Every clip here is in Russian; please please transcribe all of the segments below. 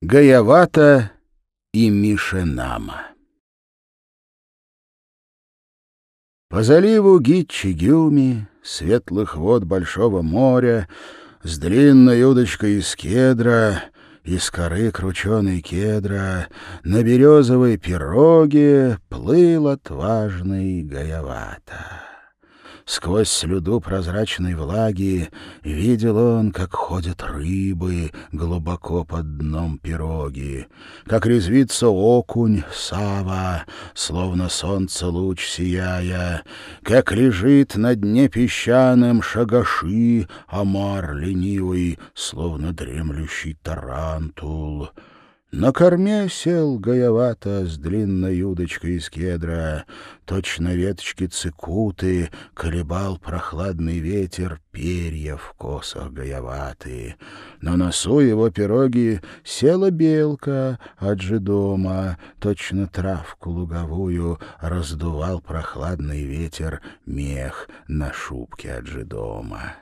Гаявата и Мишенама. По заливу Гитчи-Гюми, светлых вод Большого моря, с длинной удочкой из кедра, из коры крученой кедра, на березовой пироге плыл отважный Гаявата. Сквозь слюду прозрачной влаги видел он, как ходят рыбы глубоко под дном пироги, как резвится окунь Сава, словно солнца луч сияя, как лежит на дне песчаным Шогаши омар ленивый, словно дремлющий тарантул. На корме сел Гайавата с длинной удочкой из кедра. Точно веточки цикуты колебал прохладный ветер перья в косах Гайаваты. На носу его пироги села белка от же дома. Точно травку луговую раздувал прохладный ветер мех на шубке от же дома.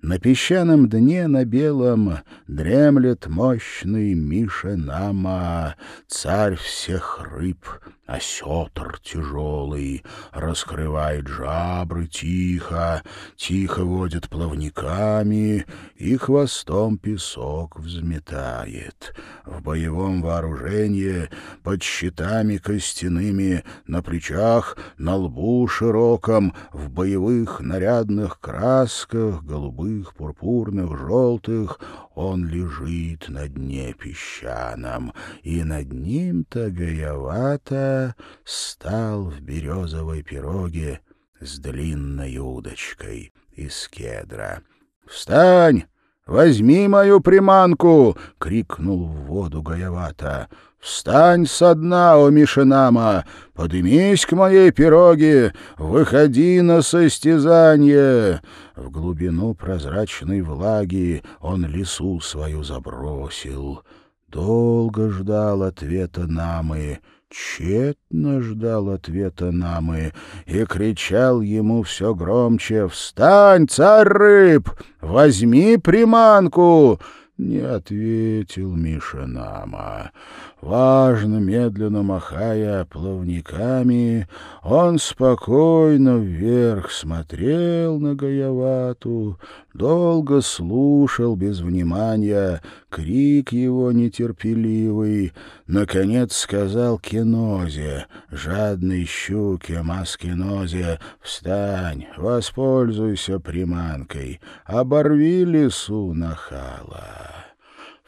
На песчаном дне на белом дремлет мощный Мишенама, царь всех рыб, Осетр тяжелый раскрывает жабры тихо, Тихо водит плавниками и хвостом песок взметает. В боевом вооружении под щитами костяными на плечах, на лбу широком, В боевых нарядных красках, голубых, пурпурных, желтых, Он лежит на дне песчаном, и над ним-то гаевато стал в березовой пироге с длинной удочкой из кедра. «Встань! Возьми мою приманку!» — крикнул в воду Гаявата. «Встань со дна, о Мишинама! Подымись к моей пироге! Выходи на состязание!» В глубину прозрачной влаги он лесу свою забросил. Долго ждал ответа Намы — Тщетно ждал ответа Намы и кричал ему все громче «Встань, царь рыб! Возьми приманку!» Не ответил Миша Нама. Важно, медленно махая плавниками, он спокойно вверх смотрел на Гаявату, долго слушал без внимания крик его нетерпеливый, наконец сказал Кенозе, жадной щуке Маскенозе, «Встань, воспользуйся приманкой, оборви лесу нахала».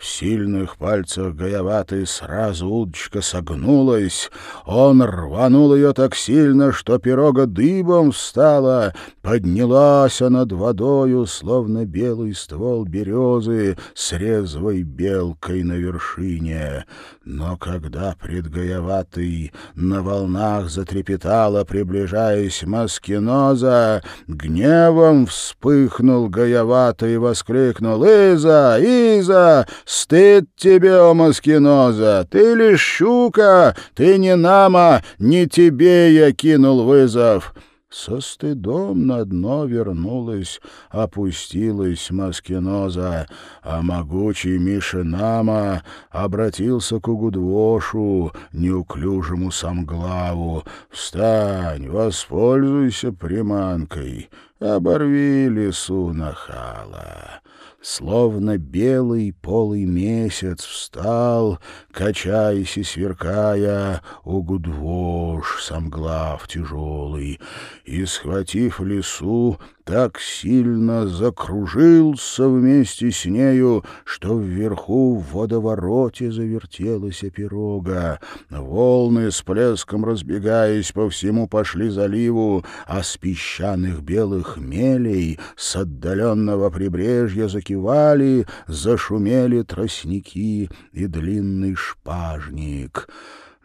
В сильных пальцах Гаяваты сразу удочка согнулась. Он рванул ее так сильно, что пирога дыбом встала. Поднялась она над водою, словно белый ствол березы с резвой белкой на вершине. Но когда пред Гаяватой на волнах затрепетала, приближаясь Маскиноза, гневом вспыхнул Гаявата и воскликнул «Иза! Иза! Стыд тебе, о Маскиноза! Ты лишь щука, ты не нама, не тебе я кинул вызов!» Со стыдом на дно вернулась, опустилась Маскиноза, а могучий Мишинама обратился к Угудвошу, неуклюжему самглаву. «Встань, воспользуйся приманкой, оборви лесу нахала». Словно белый полый месяц встал, Качаясь и сверкая, Угудвош, самглав тяжелый, И, схватив лесу, так сильно закружился вместе с нею, что вверху в водовороте завертелась пирога. Волны с плеском разбегаясь по всему пошли заливу, а с песчаных белых мелей с отдаленного прибрежья закивали, зашумели тростники и длинный шпажник.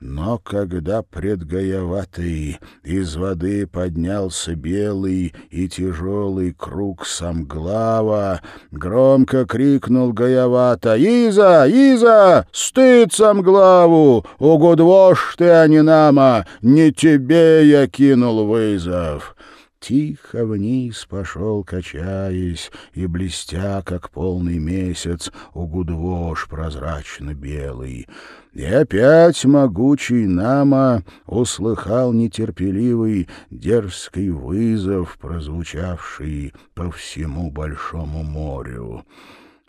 Но когда пред Гаяватой из воды поднялся белый и тяжелый круг самглава, громко крикнул Гаявата «Иза! Иза! Стыд самглаву! Угодвош ты, а не нама! Не тебе я кинул вызов!» Тихо вниз пошел, качаясь, и блестя, как полный месяц, угудвош прозрачно-белый. И опять могучий Нама услыхал нетерпеливый, дерзкий вызов, прозвучавший по всему Большому морю.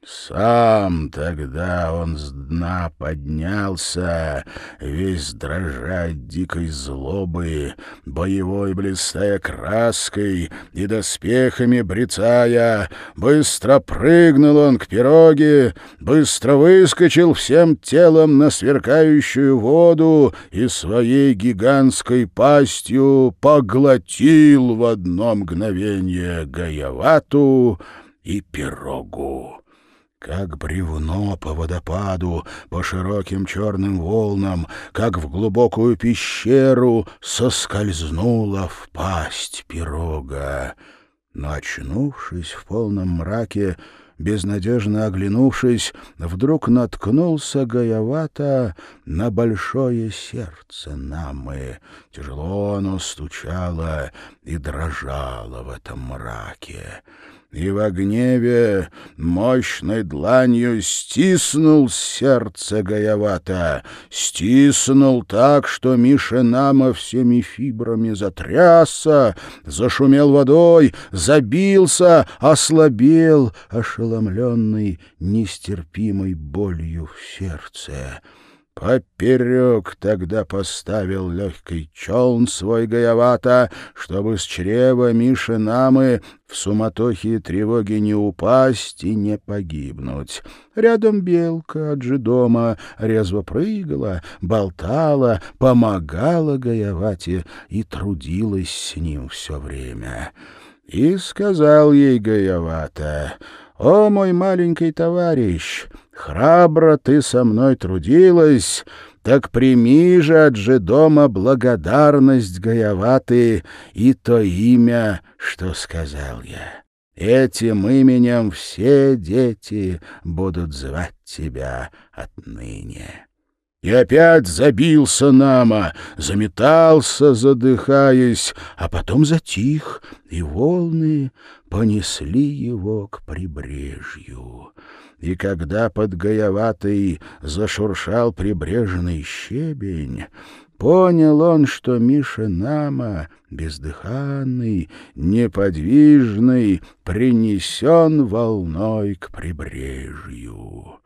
Сам тогда он с дна поднялся, весь дрожать дикой злобы, боевой блистая краской и доспехами брецая. Быстро прыгнул он к пироге, быстро выскочил всем телом на сверкающую воду и своей гигантской пастью поглотил в одно мгновение Гаявату и пирогу как бревно по водопаду, по широким черным волнам, как в глубокую пещеру соскользнула в пасть пирога. Но, очнувшись в полном мраке, безнадежно оглянувшись, вдруг наткнулся Гаявата на большое сердце Намы. Тяжело оно стучало и дрожало в этом мраке и в гневе мощной дланью стиснул сердце Гаявата, стиснул так, что Миша всеми фибрами затрясся, зашумел водой, забился, ослабел, ошеломленный нестерпимой болью в сердце. Поперек тогда поставил легкий челн свой гаявата, чтобы с чрева Миши Намы в суматохе и тревоге не упасть и не погибнуть. Рядом белка от же дома резво прыгала, болтала, помогала гаявате и трудилась с ним все время. И сказал ей гаявата, «О, мой маленький товарищ!» Храбро ты со мной трудилась, так прими же от же дома благодарность Гаяваты и то имя, что сказал я. Этим именем все дети будут звать тебя отныне. И опять забился Нама, заметался, задыхаясь, а потом затих, и волны понесли его к прибрежью и когда под гаеватой зашуршал прибрежный щебень, понял он, что Миша Нама, бездыханный, неподвижный, принесен волной к прибрежью.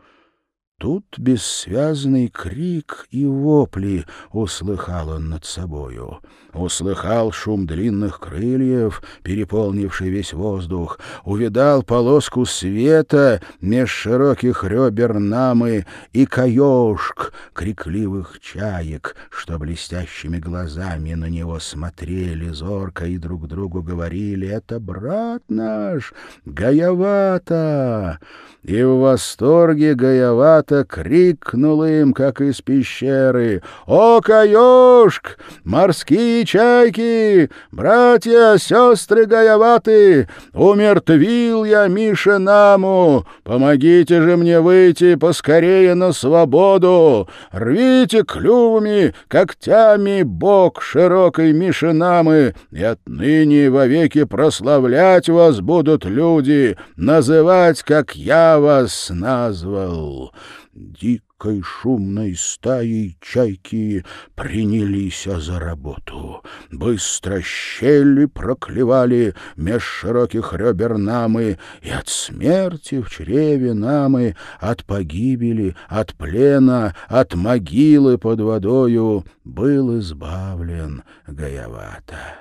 Тут бессвязный крик и вопли услыхал он над собою. Услыхал шум длинных крыльев, переполнивший весь воздух, увидал полоску света меж широких ребер намы и каешк крикливых чаек, что блестящими глазами на него смотрели зорко и друг другу говорили «Это брат наш, Гаявата!» И в восторге Гаявата крикнул им, как из пещеры «О, Каешк! Морские чайки, братья, сестры гаяваты, умертвил я Миша Наму, помогите же мне выйти поскорее на свободу, рвите клювами, когтями бок широкой Миши Намы, и отныне вовеки прославлять вас будут люди, называть, как я вас назвал. Дик дикой шумной стаей чайки принялись за работу. Быстро щели проклевали меж широких ребер намы, и от смерти в чреве намы, от погибели, от плена, от могилы под водою был избавлен Гаявата.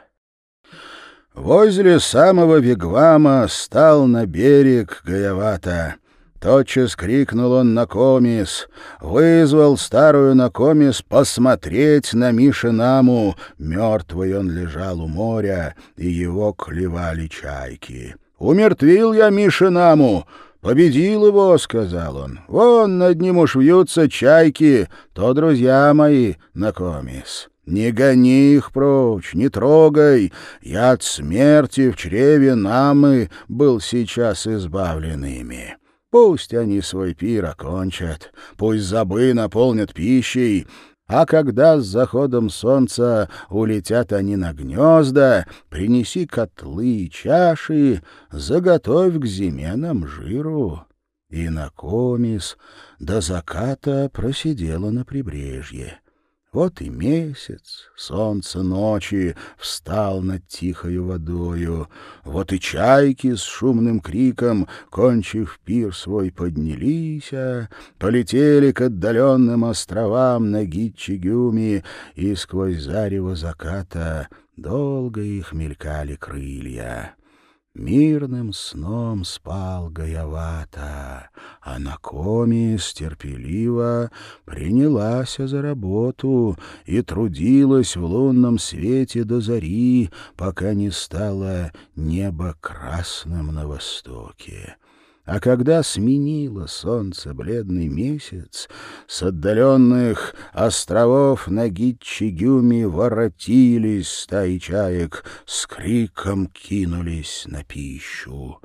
Возле самого вигвама стал на берег Гаявата — Тотчас крикнул он на комис, вызвал старую на комис посмотреть на Мишинаму. Мертвый он лежал у моря, и его клевали чайки. «Умертвил я Мишинаму!» «Победил его», — сказал он. «Вон над ним уж вьются чайки, то друзья мои, на комис. Не гони их прочь, не трогай. Я от смерти в чреве намы был сейчас избавлен ими». Пусть они свой пир окончат, пусть забы наполнят пищей, А когда с заходом солнца улетят они на гнезда, принеси котлы и чаши, заготовь к зиме нам жиру. И Накомис до заката просидела на прибрежье. Вот и месяц, солнце ночи, встал над тихою водою. Вот и чайки с шумным криком, кончив пир свой, поднялись, полетели к отдаленным островам на Гитчигюми, и сквозь зарево заката долго их мелькали крылья. Мирным сном спал Гаявата, а Накомис терпеливо принялась за работу и трудилась в лунном свете до зари, пока не стало небо красным на востоке. А когда сменило солнце бледный месяц, с отдаленных островов на Гитчигюме воротились стаи чаек, с криком кинулись на пищу.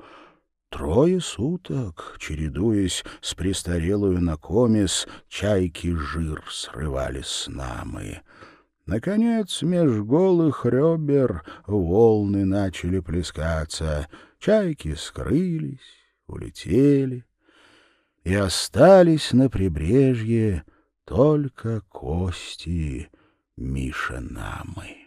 Трое суток, чередуясь с престарелую накомис, чайки жир срывали с намы. Наконец, меж голых ребер волны начали плескаться, чайки скрылись, улетели, и остались на прибрежье только кости Мишенамы.